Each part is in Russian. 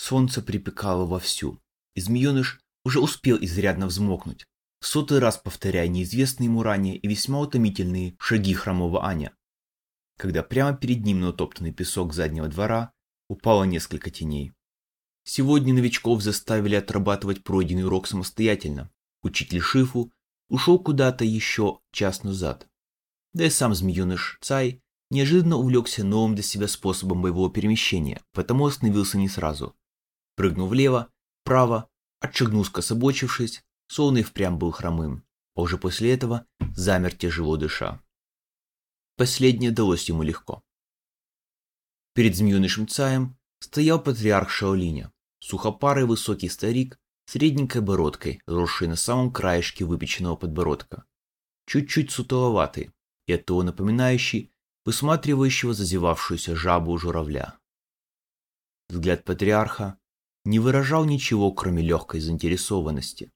Солнце припекало вовсю, и змееныш уже успел изрядно взмокнуть, в сотый раз повторяя неизвестные ему ранее и весьма утомительные шаги хромого Аня. Когда прямо перед ним на утоптанный песок заднего двора упало несколько теней. Сегодня новичков заставили отрабатывать пройденный урок самостоятельно. Учитель Шифу ушел куда-то еще час назад. Да и сам змееныш Цай неожиданно увлекся новым для себя способом боевого перемещения, потому остановился не сразу. Прыгнул влево, вправо, отшагнул скособочившись, словно и впрямь был хромым, а уже после этого замер тяжело дыша. Последнее далось ему легко. Перед змеенышем Цаем стоял патриарх Шаолиня, сухопарый высокий старик с редненькой бородкой, росший на самом краешке выпеченного подбородка, чуть-чуть сутуловатый и оттого напоминающий высматривающего зазевавшуюся жабу журавля. Взгляд патриарха не выражал ничего, кроме легкой заинтересованности,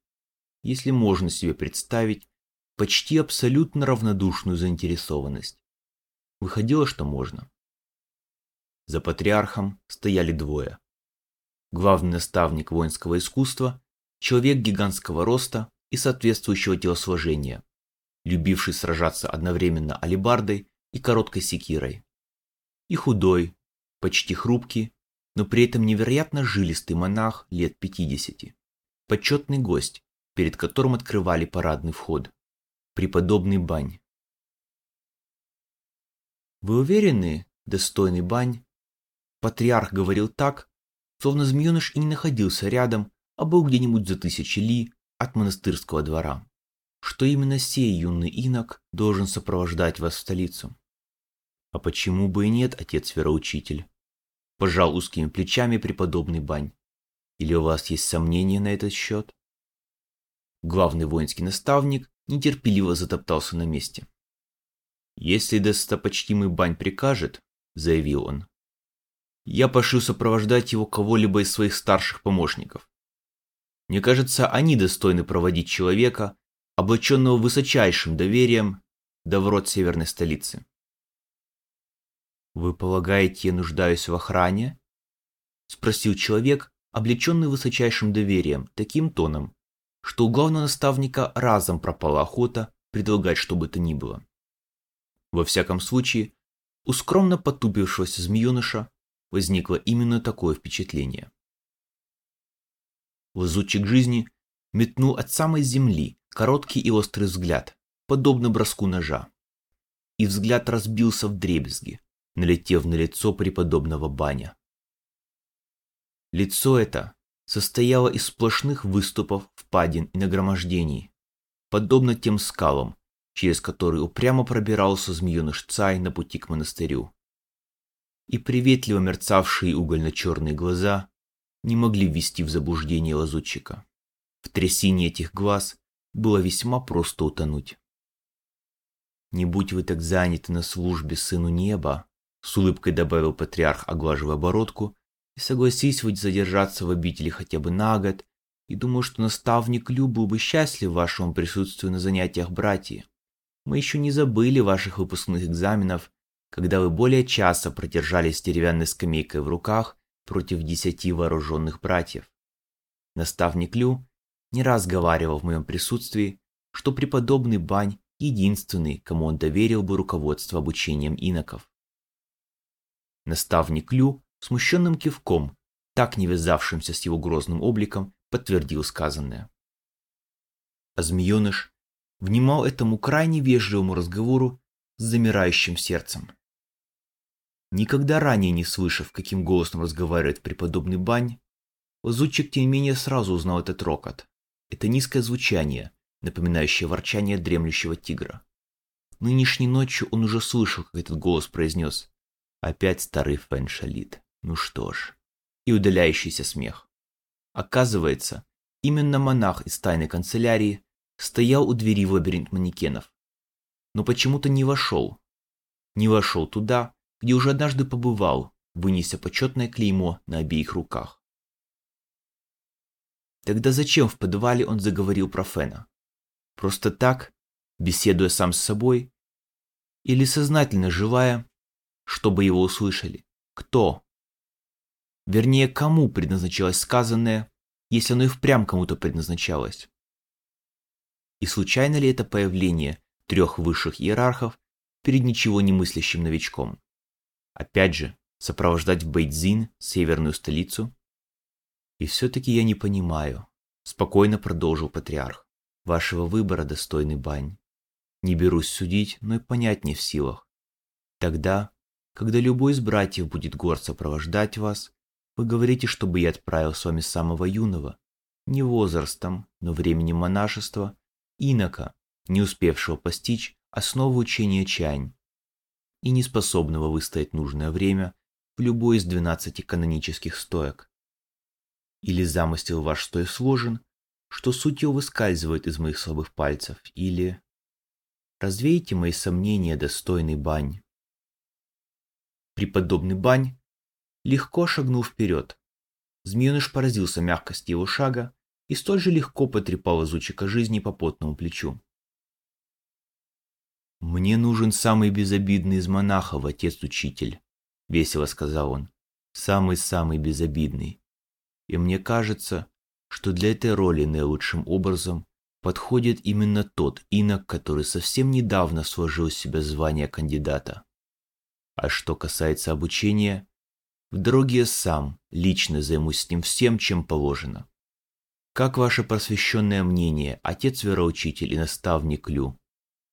если можно себе представить почти абсолютно равнодушную заинтересованность. Выходило, что можно. За патриархом стояли двое. Главный наставник воинского искусства, человек гигантского роста и соответствующего телосложения, любивший сражаться одновременно алебардой и короткой секирой. И худой, почти хрупкий, но при этом невероятно жилистый монах лет 50. Почетный гость, перед которым открывали парадный вход. Преподобный Бань. Вы уверены, достойный Бань, Патриарх говорил так, словно змееныш и не находился рядом, а был где-нибудь за тысячи ли от монастырского двора, что именно сей юный инок должен сопровождать вас в столицу. А почему бы и нет, отец-вероучитель? Пожал узкими плечами преподобный Бань. Или у вас есть сомнения на этот счет? Главный воинский наставник нетерпеливо затоптался на месте. «Если достопочтимый Бань прикажет, — заявил он, я пошлю сопровождать его кого-либо из своих старших помощников. Мне кажется, они достойны проводить человека, облаченного высочайшим доверием, до ворот северной столицы. «Вы полагаете, я нуждаюсь в охране?» — спросил человек, облеченный высочайшим доверием, таким тоном, что у главного наставника разом пропала охота предлагать что бы то ни было. Во всяком случае, у скромно потупившегося змееныша возникло именно такое впечатление. Лазутчик жизни метнул от самой земли короткий и острый взгляд, подобно броску ножа. И взгляд разбился в дребезги, налетев на лицо преподобного баня. Лицо это состояло из сплошных выступов, впадин и нагромождений, подобно тем скалам, через которые упрямо пробирался змееныш Цай на пути к монастырю и приветливо мерцавшие угольно-черные глаза не могли ввести в заблуждение лазутчика. В трясине этих глаз было весьма просто утонуть. «Не будь вы так заняты на службе сыну неба», с улыбкой добавил патриарх, оглаживая бородку, и согласись вы задержаться в обители хотя бы на год, и думаю, что наставник Лю был бы счастлив вашему присутствию на занятиях братья. Мы еще не забыли ваших выпускных экзаменов когда вы более часа продержались с деревянной скамейкой в руках против десяти вооруженных братьев. Наставник Лю не раз говаривал в моем присутствии, что преподобный Бань единственный, кому он доверил бы руководство обучением иноков. Наставник Лю смущенным кивком, так не вязавшимся с его грозным обликом, подтвердил сказанное. А змееныш внимал этому крайне вежливому разговору с замирающим сердцем. Никогда ранее не слышав, каким голосом разговаривает преподобный Бань, лазутчик тем не менее сразу узнал этот рокот. Это низкое звучание, напоминающее ворчание дремлющего тигра. Нынешней ночью он уже слышал, как этот голос произнес «Опять старый Фэн шалит. Ну что ж». И удаляющийся смех. Оказывается, именно монах из тайной канцелярии стоял у двери в лабиринт манекенов. Но почему-то не вошел. Не вошел туда, где уже однажды побывал, вынеся почетное клеймо на обеих руках. Тогда зачем в подвале он заговорил про Фена? Просто так, беседуя сам с собой? Или сознательно желая, чтобы его услышали? Кто? Вернее, кому предназначалось сказанное, если оно и впрямь кому-то предназначалось? И случайно ли это появление трех высших иерархов перед ничего не мыслящим новичком? Опять же, сопровождать Бейдзин, северную столицу? И все-таки я не понимаю, спокойно продолжил патриарх, вашего выбора, достойный бань. Не берусь судить, но и понять не в силах. Тогда, когда любой из братьев будет горд сопровождать вас, вы говорите, чтобы я отправил с вами самого юного, не возрастом, но временем монашества, инока, не успевшего постичь основу учения чань и не способного выстоять нужное время в любой из двенадцати канонических стоек. Или замысел ваш столь сложен, что суть его выскальзывает из моих слабых пальцев, или... Развейте мои сомнения, достойный бань. Преподобный бань легко шагнул вперед. Змееныш поразился мягкости его шага и столь же легко потрепал изучика жизни по потному плечу. «Мне нужен самый безобидный из монахов, отец-учитель», — весело сказал он. «Самый-самый безобидный. И мне кажется, что для этой роли наилучшим образом подходит именно тот инок, который совсем недавно сложил в себя звание кандидата. А что касается обучения, в дороге сам лично займусь с ним всем, чем положено. Как ваше просвещенное мнение, отец-вероучитель и наставник Лю?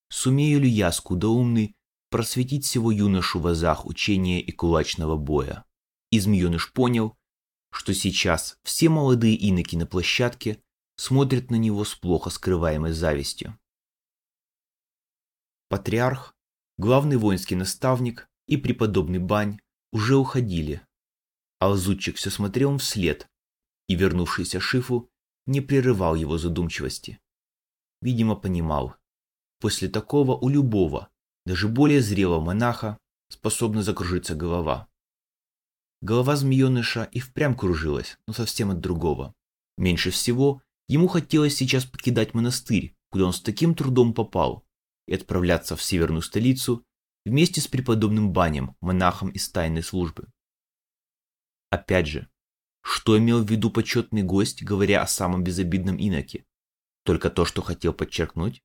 Сумею ли я, скудоумный, просветить всего юношу в азах учения и кулачного боя? И змееныш понял, что сейчас все молодые иноки на площадке смотрят на него с плохо скрываемой завистью. Патриарх, главный воинский наставник и преподобный Бань уже уходили, а лазутчик все смотрел вслед, и вернувшийся Шифу не прерывал его задумчивости. Видимо, понимал, после такого у любого, даже более зрелого монаха, способна закружиться голова. Голова змееныша и впрямь кружилась, но совсем от другого. Меньше всего ему хотелось сейчас покидать монастырь, куда он с таким трудом попал, и отправляться в северную столицу вместе с преподобным Банем, монахом из тайной службы. Опять же, что имел в виду почетный гость, говоря о самом безобидном иноке? Только то, что хотел подчеркнуть?